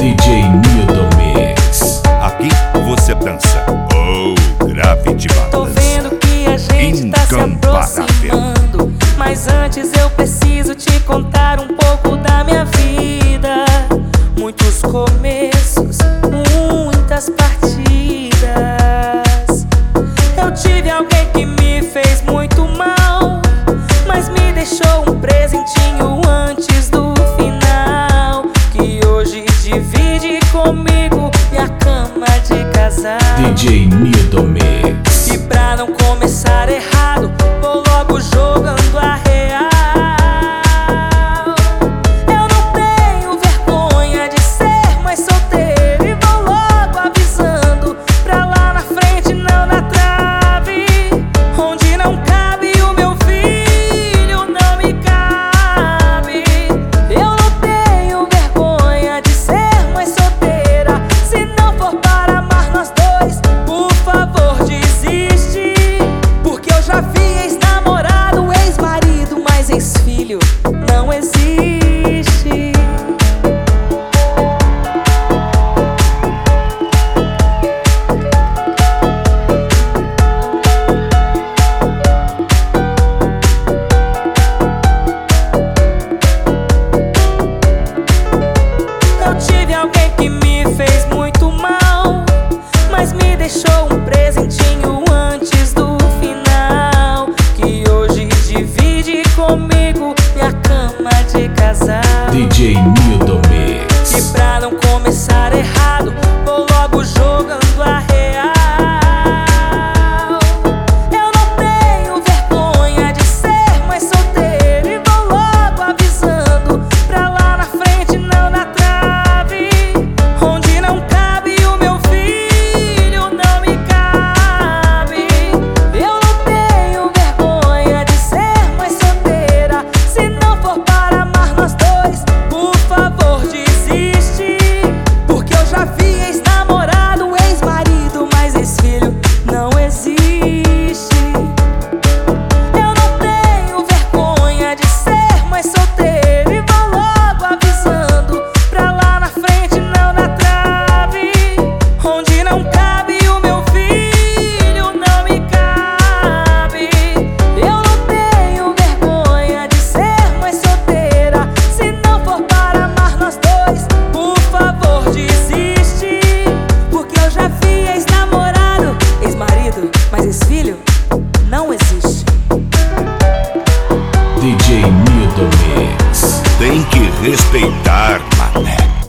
DJ Nildo Mix. Aqui você dança, oh, grave de balança. Tô vendo que a gente tá se aproximando, mas antes eu preciso te contar um pouco da minha vida. Muitos começos, muitas partidas. Eu tive alguém que me DJ Nidomir. alguém que me fez muito mal, mas me deixou um presentinho antes do final. Que hoje divide comigo minha cama de casal. DJ filho não existe. DJ Mildo Mix. Tem que respeitar, mané.